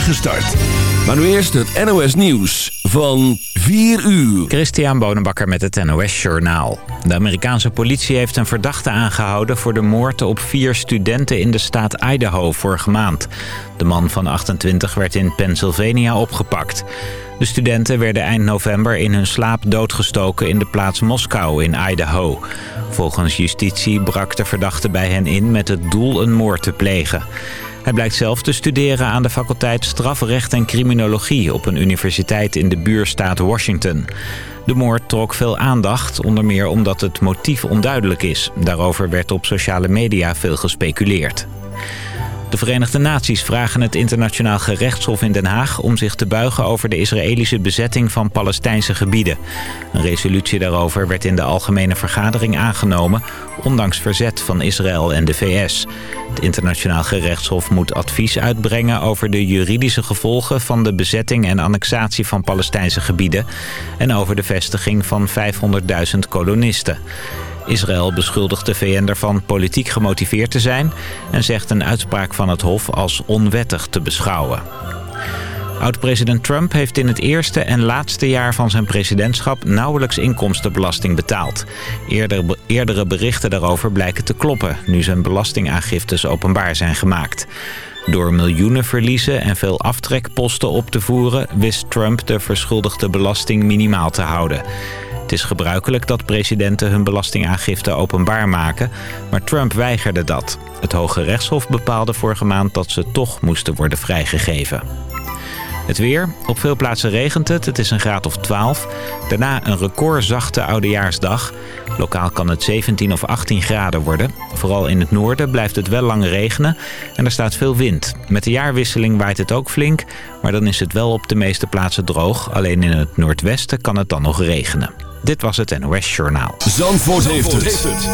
start. Maar nu eerst het NOS Nieuws van 4 uur. Christian Bonenbakker met het NOS Journaal. De Amerikaanse politie heeft een verdachte aangehouden... voor de moord op vier studenten in de staat Idaho vorige maand. De man van 28 werd in Pennsylvania opgepakt. De studenten werden eind november in hun slaap doodgestoken... in de plaats Moskou in Idaho. Volgens justitie brak de verdachte bij hen in met het doel een moord te plegen. Hij blijkt zelf te studeren aan de faculteit Strafrecht en Criminologie... op een universiteit in de buurstaat Washington. De moord trok veel aandacht, onder meer omdat het motief onduidelijk is. Daarover werd op sociale media veel gespeculeerd. De Verenigde Naties vragen het internationaal gerechtshof in Den Haag... om zich te buigen over de Israëlische bezetting van Palestijnse gebieden. Een resolutie daarover werd in de Algemene Vergadering aangenomen... ondanks verzet van Israël en de VS. Het internationaal gerechtshof moet advies uitbrengen... over de juridische gevolgen van de bezetting en annexatie van Palestijnse gebieden... en over de vestiging van 500.000 kolonisten. Israël beschuldigt de VN ervan politiek gemotiveerd te zijn... en zegt een uitspraak van het Hof als onwettig te beschouwen. Oud-president Trump heeft in het eerste en laatste jaar van zijn presidentschap nauwelijks inkomstenbelasting betaald. Eerder, eerdere berichten daarover blijken te kloppen, nu zijn belastingaangiftes openbaar zijn gemaakt. Door miljoenen verliezen en veel aftrekposten op te voeren... wist Trump de verschuldigde belasting minimaal te houden. Het is gebruikelijk dat presidenten hun belastingaangifte openbaar maken, maar Trump weigerde dat. Het Hoge Rechtshof bepaalde vorige maand dat ze toch moesten worden vrijgegeven. Het weer. Op veel plaatsen regent het. Het is een graad of 12. Daarna een recordzachte oudejaarsdag. Lokaal kan het 17 of 18 graden worden. Vooral in het noorden blijft het wel lang regenen en er staat veel wind. Met de jaarwisseling waait het ook flink, maar dan is het wel op de meeste plaatsen droog. Alleen in het noordwesten kan het dan nog regenen. Dit was het NOS Journaal. Zandvoort, heeft, het.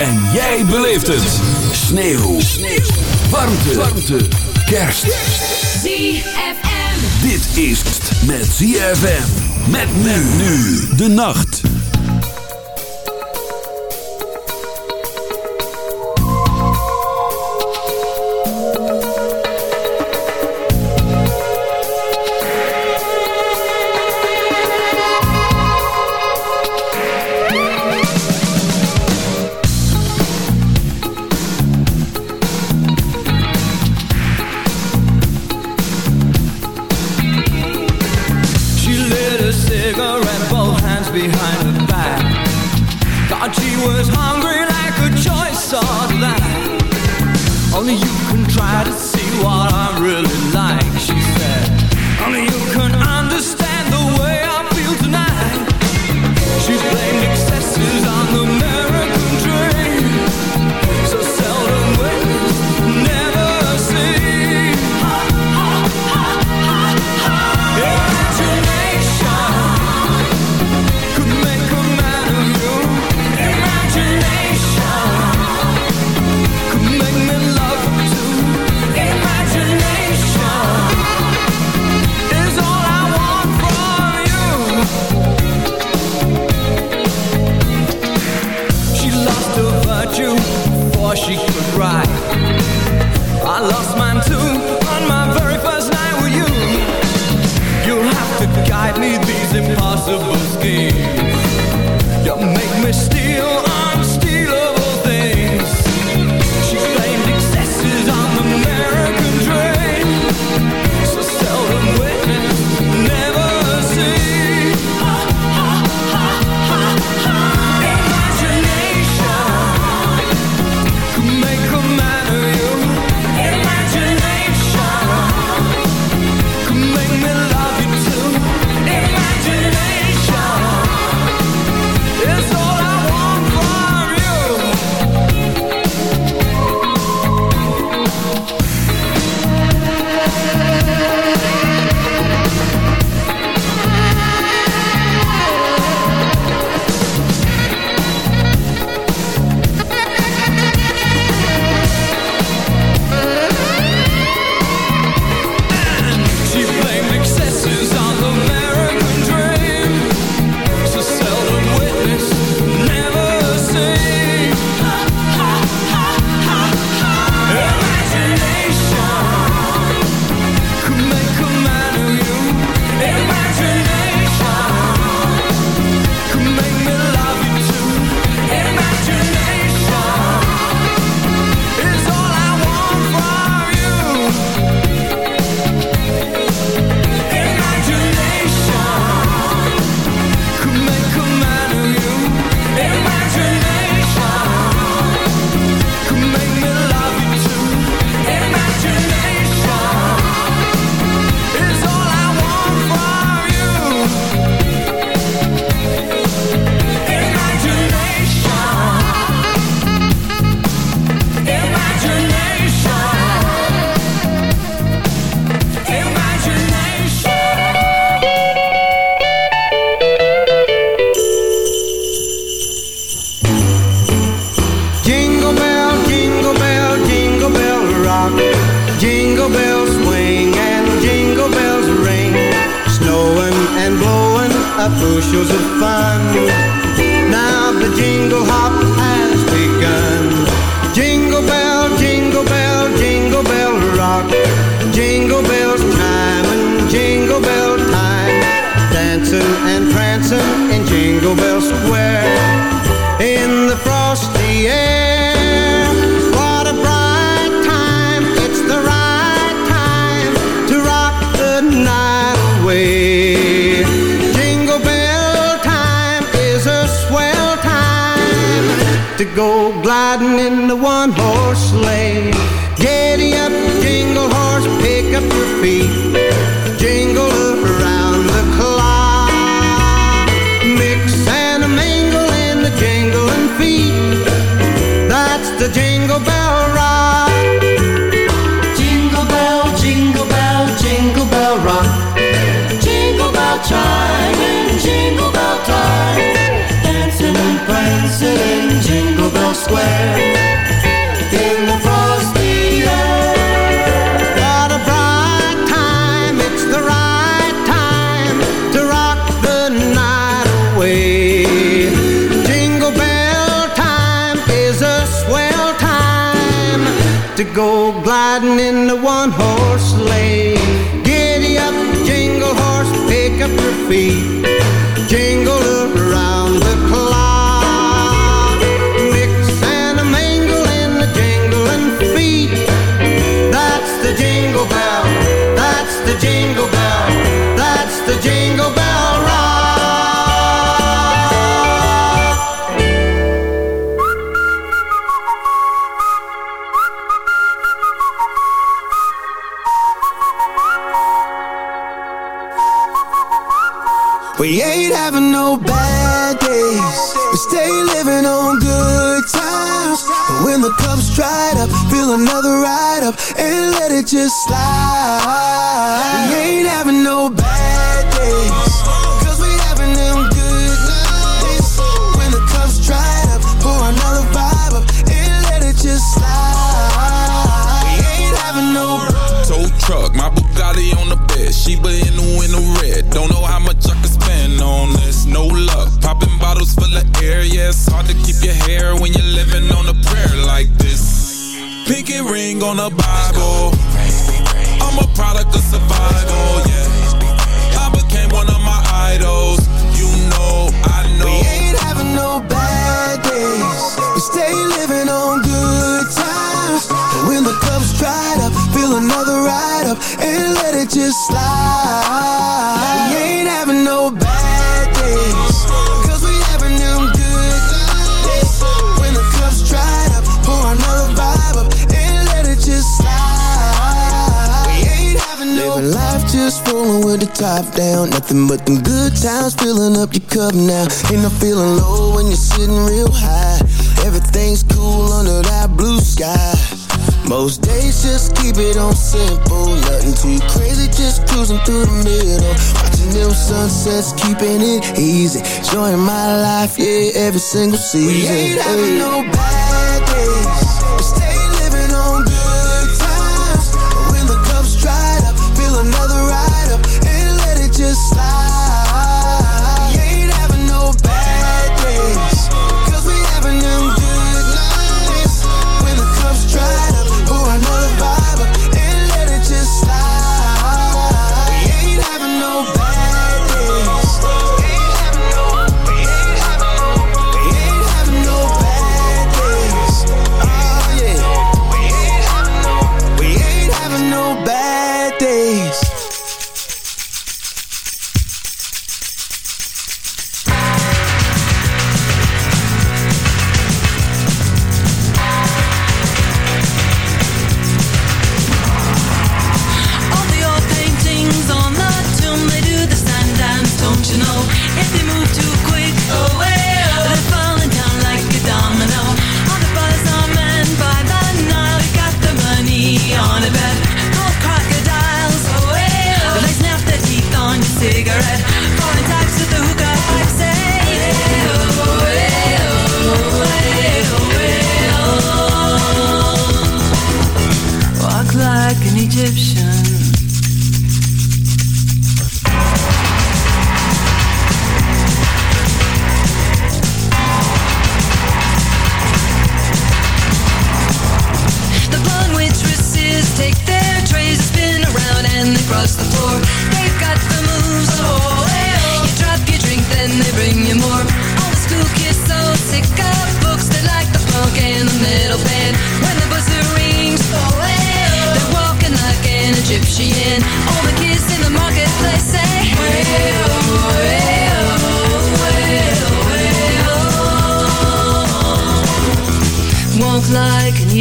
En jij beleeft het. Sneeuw. Sneeuw. Warmte. Warmte. Kerst. ZFM. Dit is met ZFM. Met men nu. De nacht. We. everything's cool under that blue sky. Most days just keep it on simple, nothing too crazy, just cruising through the middle. Watching them sunsets, keeping it easy, enjoying my life, yeah, every single season. We ain't having no bad days.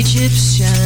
Egyptian.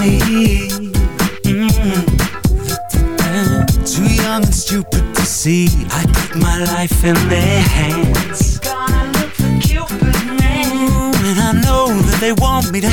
me. Too young and stupid to see. I put my life in their hands. Gonna look for mm, and I know that they want me to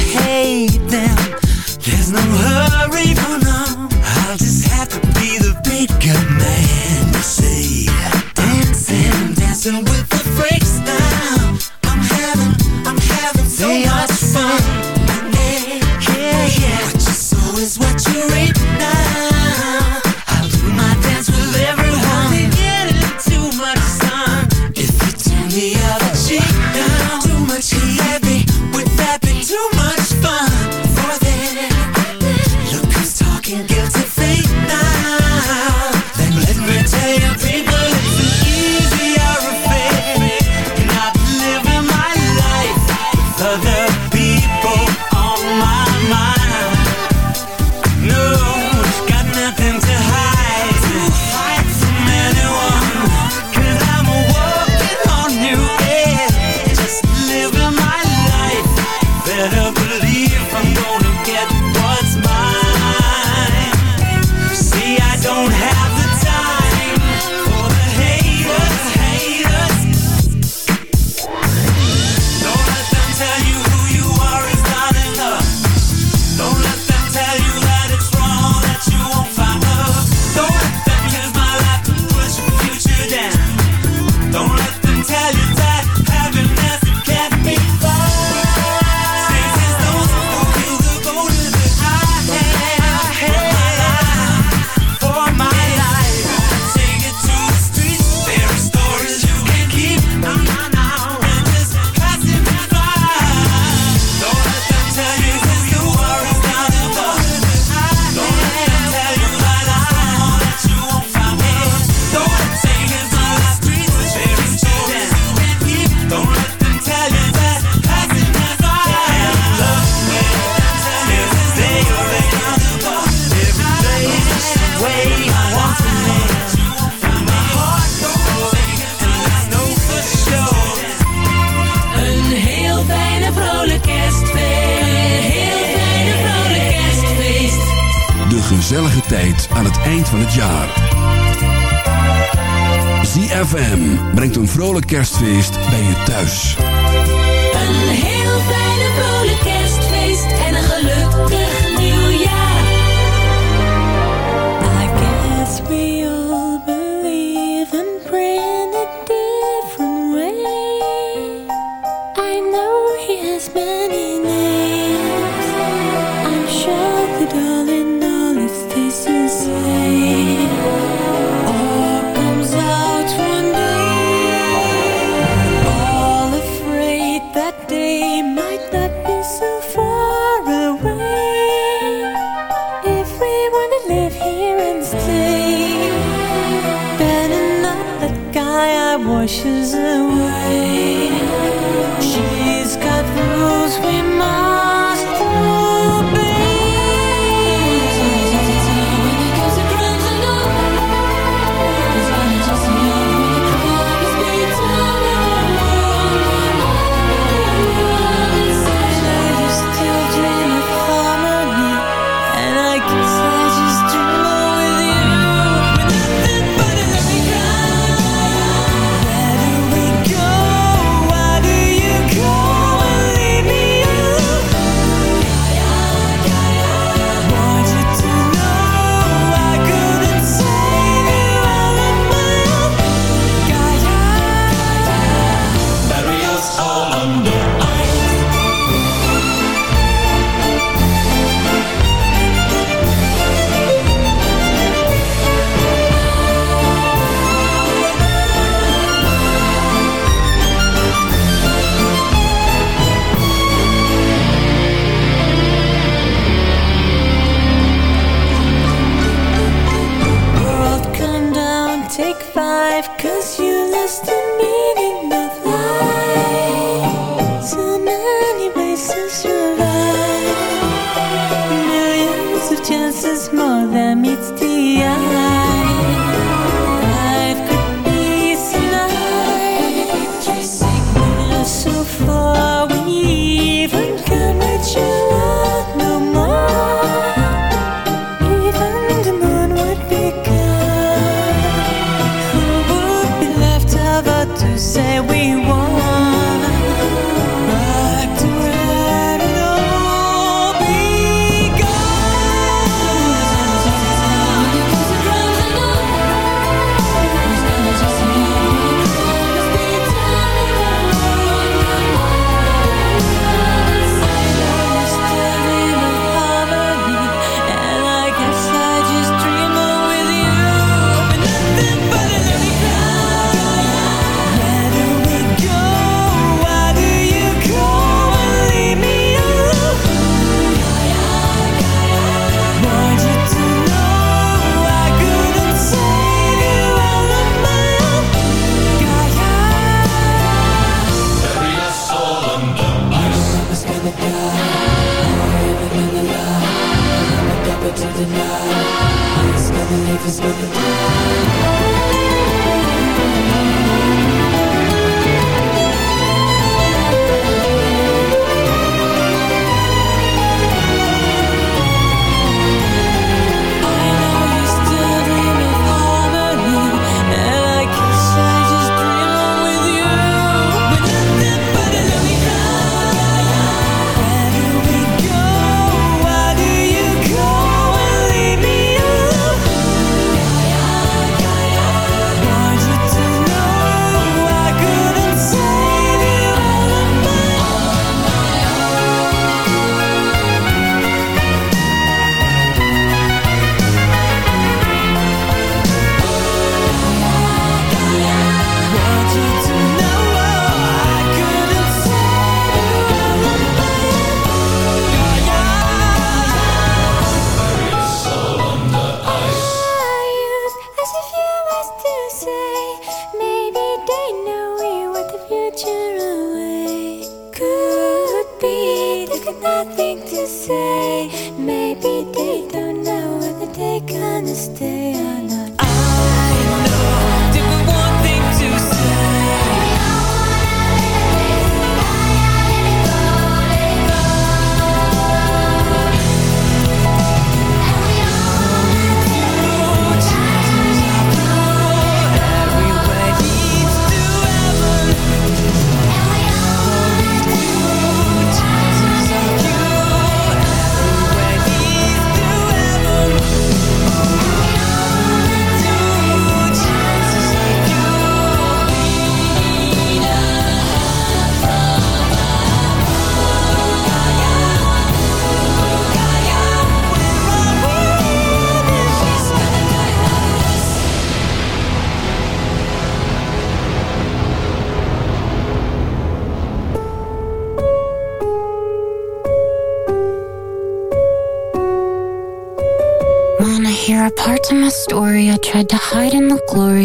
understand.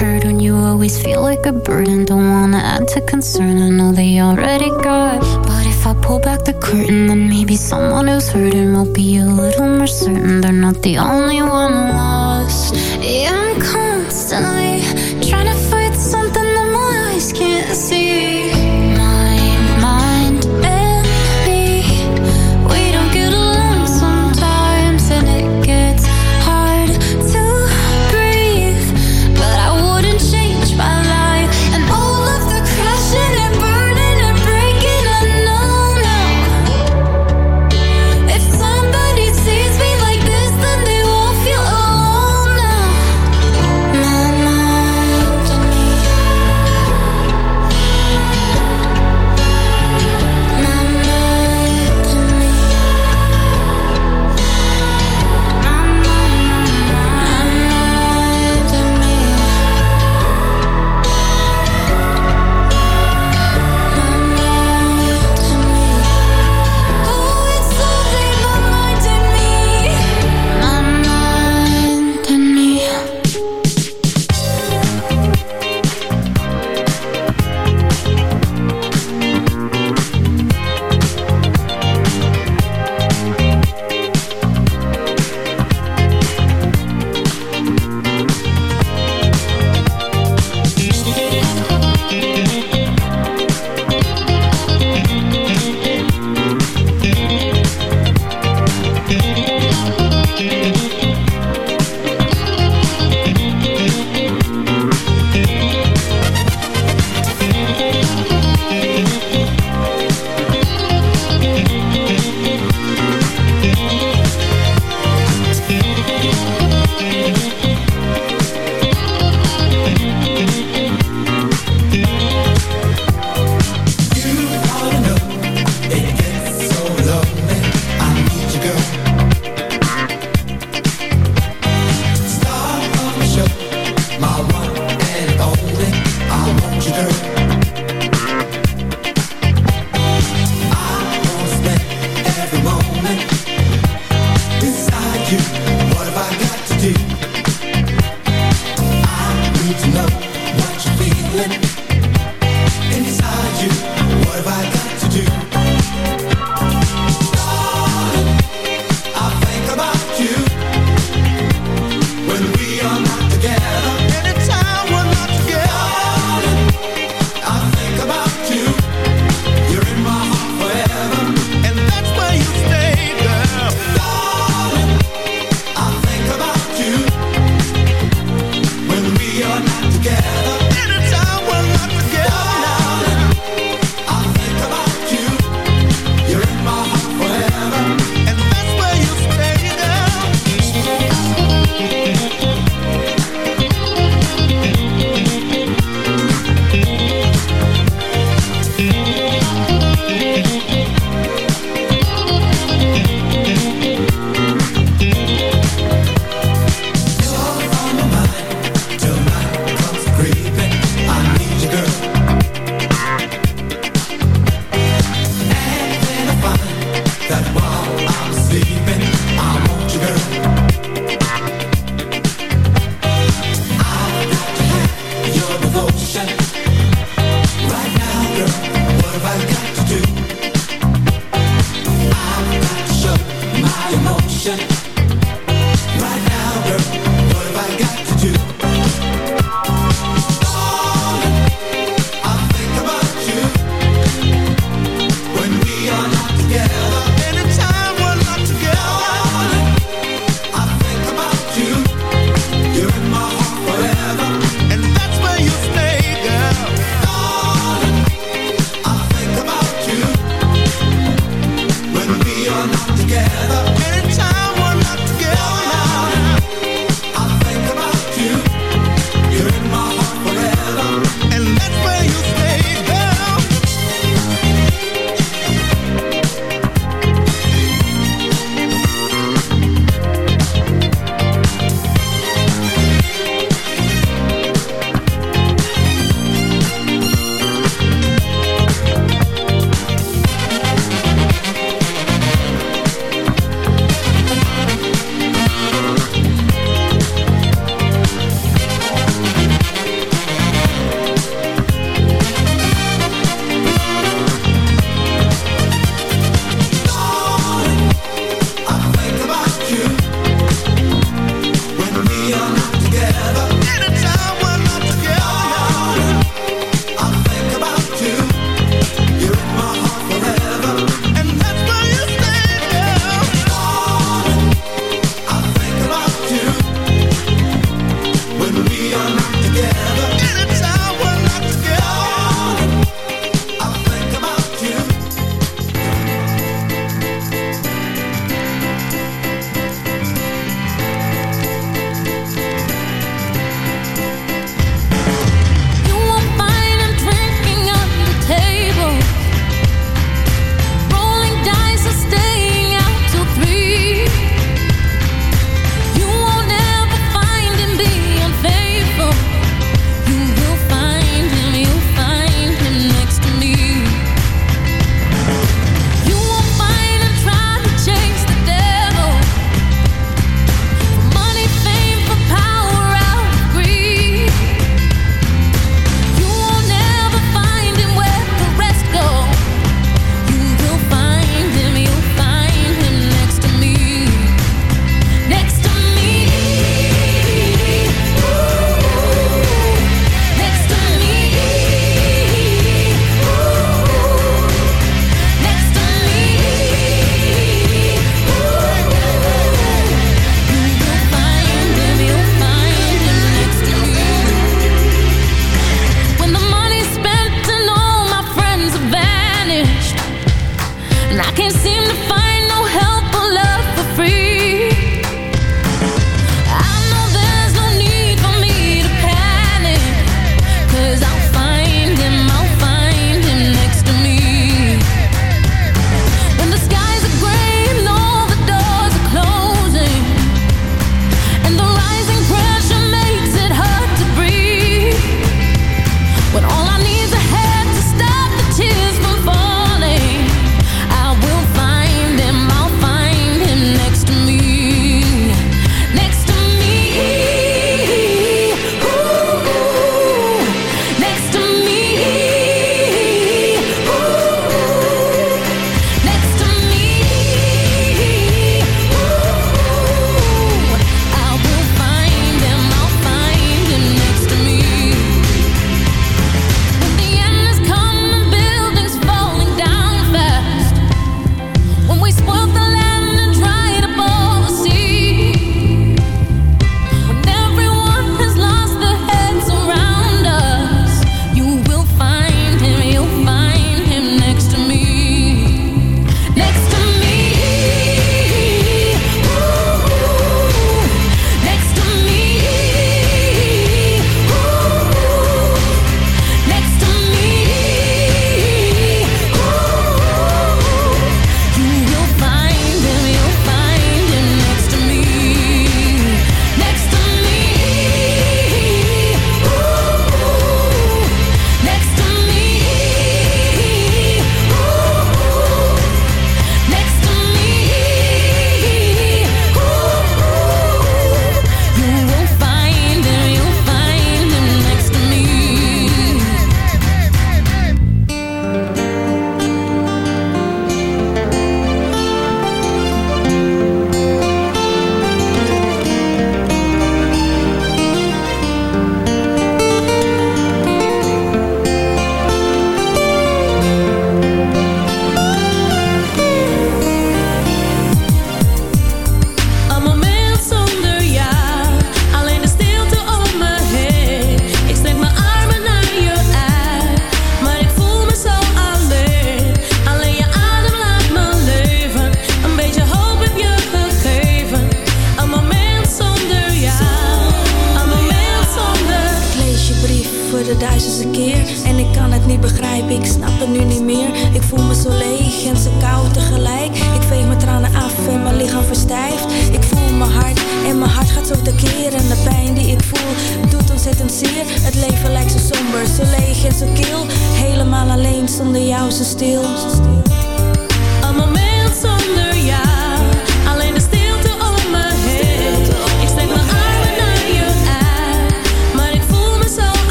hurt when you always feel like a burden. Don't wanna add to concern, I know they already got. But if I pull back the curtain, then maybe someone who's hurting will be a little more certain they're not the only one lost. Yeah, I'm constantly.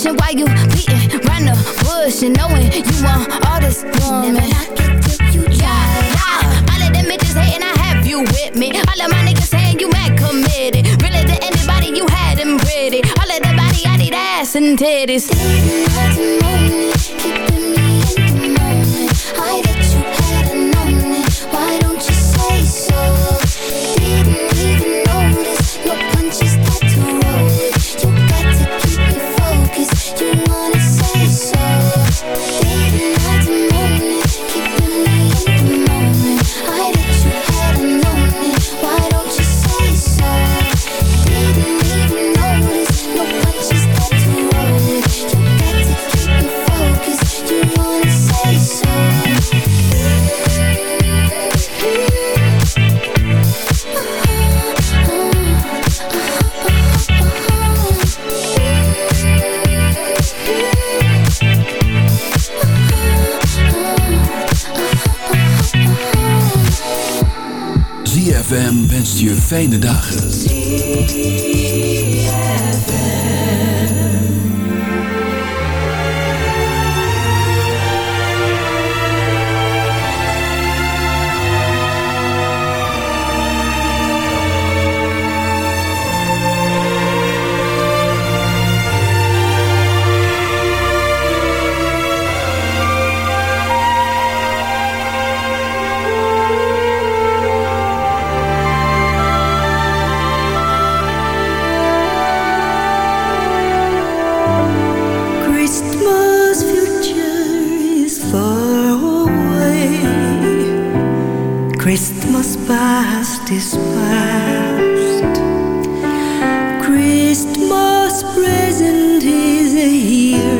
question why you beating round the bush and knowing you want all this woman. Never knock it till you try. Yeah, yeah. All of them bitches hating, I have you with me. All of my niggas saying you mad committed. Really to anybody you had them pretty. All of the body, I need ass and titties. fijne dagen. Christmas past is past. Christmas present is here